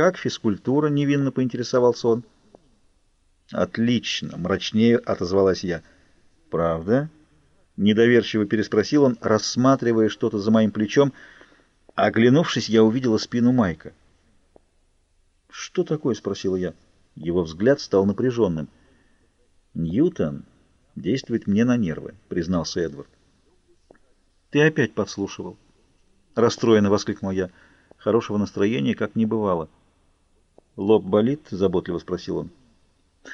«Как физкультура?» — невинно поинтересовался он. «Отлично!» — мрачнее отозвалась я. «Правда?» — недоверчиво переспросил он, рассматривая что-то за моим плечом. Оглянувшись, я увидела спину Майка. «Что такое?» — спросила я. Его взгляд стал напряженным. «Ньютон действует мне на нервы», — признался Эдвард. «Ты опять подслушивал?» Расстроенно воскликнул я. Хорошего настроения как не бывало. «Лоб болит?» — заботливо спросил он.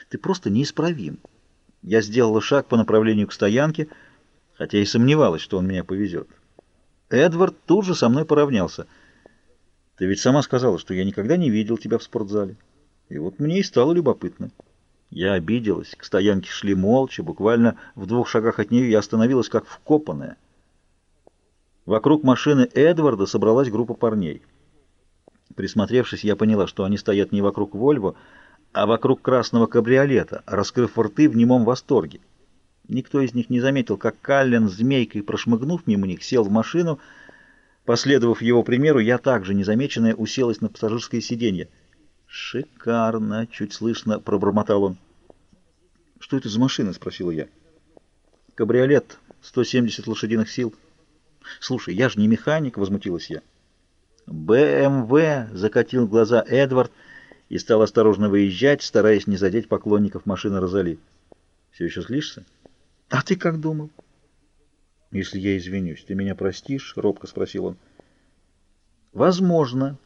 «Ты просто неисправим». Я сделала шаг по направлению к стоянке, хотя и сомневалась, что он меня повезет. Эдвард тут же со мной поравнялся. «Ты ведь сама сказала, что я никогда не видел тебя в спортзале. И вот мне и стало любопытно». Я обиделась. К стоянке шли молча, буквально в двух шагах от нее я остановилась как вкопанная. Вокруг машины Эдварда собралась группа парней. Присмотревшись, я поняла, что они стоят не вокруг Вольво, а вокруг красного кабриолета, раскрыв рты в немом восторге. Никто из них не заметил, как Каллен, змейкой прошмыгнув мимо них, сел в машину. Последовав его примеру, я также, незамеченная, уселась на пассажирское сиденье. «Шикарно!» — чуть слышно пробормотал он. «Что это за машина?» — спросила я. «Кабриолет, 170 лошадиных сил». «Слушай, я же не механик!» — возмутилась я. «БМВ!» — закатил глаза Эдвард и стал осторожно выезжать, стараясь не задеть поклонников машины Розали. «Все еще злишься?» «А ты как думал?» «Если я извинюсь, ты меня простишь?» — робко спросил он. «Возможно,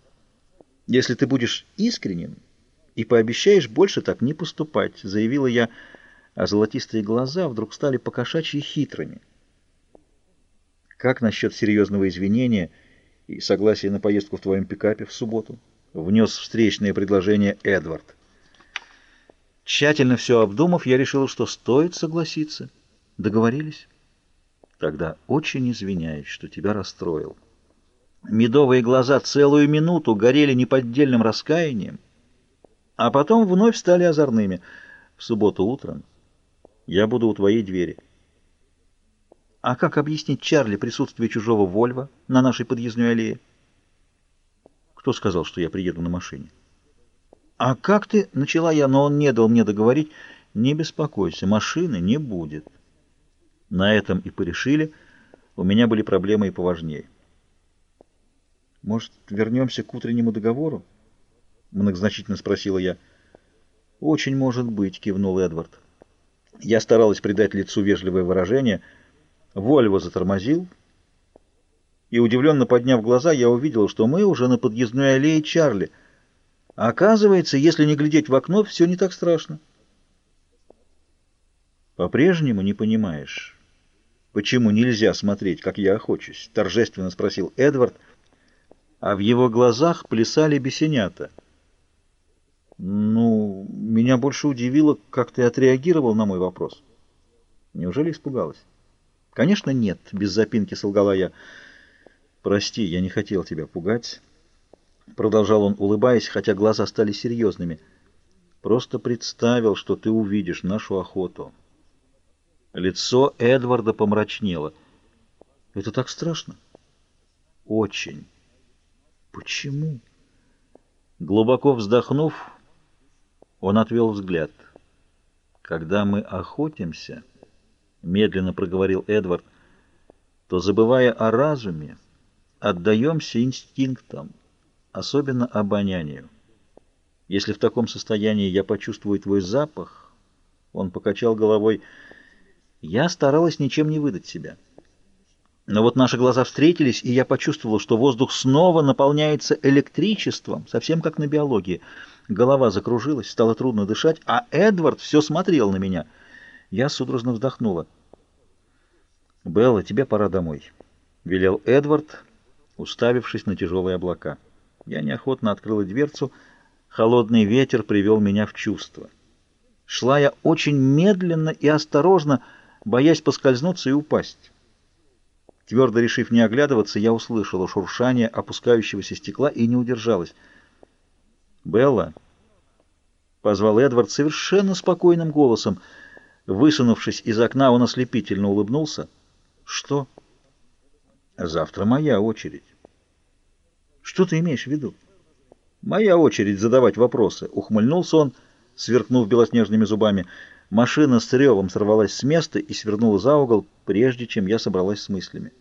если ты будешь искренним и пообещаешь больше так не поступать», — заявила я, а золотистые глаза вдруг стали покошачьи хитрыми. «Как насчет серьезного извинения и согласия на поездку в твоем пикапе в субботу?» — внес встречное предложение Эдвард. Тщательно все обдумав, я решил, что стоит согласиться. Договорились? Тогда очень извиняюсь, что тебя расстроил. Медовые глаза целую минуту горели неподдельным раскаянием, а потом вновь стали озорными. В субботу утром я буду у твоей двери. А как объяснить Чарли присутствие чужого Вольва на нашей подъездной аллее? Кто сказал, что я приеду на машине? А как ты... Начала я, но он не дал мне договорить. Не беспокойся, машины не будет. На этом и порешили. У меня были проблемы и поважнее. «Может, вернемся к утреннему договору?» — многозначительно спросила я. «Очень может быть», — кивнул Эдвард. Я старалась придать лицу вежливое выражение. Вольво затормозил, и, удивленно подняв глаза, я увидел, что мы уже на подъездной аллее Чарли. Оказывается, если не глядеть в окно, все не так страшно. «По-прежнему не понимаешь, почему нельзя смотреть, как я охочусь?» — торжественно спросил Эдвард, а в его глазах плясали бесенята. «Ну, меня больше удивило, как ты отреагировал на мой вопрос. Неужели испугалась?» «Конечно, нет», — без запинки солгала я. «Прости, я не хотел тебя пугать», — продолжал он, улыбаясь, хотя глаза стали серьезными. «Просто представил, что ты увидишь нашу охоту». Лицо Эдварда помрачнело. «Это так страшно?» «Очень». «Почему?» Глубоко вздохнув, он отвел взгляд. «Когда мы охотимся, — медленно проговорил Эдвард, — то, забывая о разуме, отдаемся инстинктам, особенно обонянию. Если в таком состоянии я почувствую твой запах, — он покачал головой, — я старалась ничем не выдать себя». Но вот наши глаза встретились, и я почувствовал, что воздух снова наполняется электричеством, совсем как на биологии. Голова закружилась, стало трудно дышать, а Эдвард все смотрел на меня. Я судорожно вздохнула. «Белла, тебе пора домой», — велел Эдвард, уставившись на тяжелые облака. Я неохотно открыла дверцу. Холодный ветер привел меня в чувство. Шла я очень медленно и осторожно, боясь поскользнуться и упасть. Твердо решив не оглядываться, я услышала шуршание опускающегося стекла и не удержалась. «Белла!» — позвал Эдвард совершенно спокойным голосом. Высунувшись из окна, он ослепительно улыбнулся. «Что?» «Завтра моя очередь». «Что ты имеешь в виду?» Моя очередь задавать вопросы. Ухмыльнулся он, сверкнув белоснежными зубами. Машина с ревом сорвалась с места и свернула за угол, прежде чем я собралась с мыслями.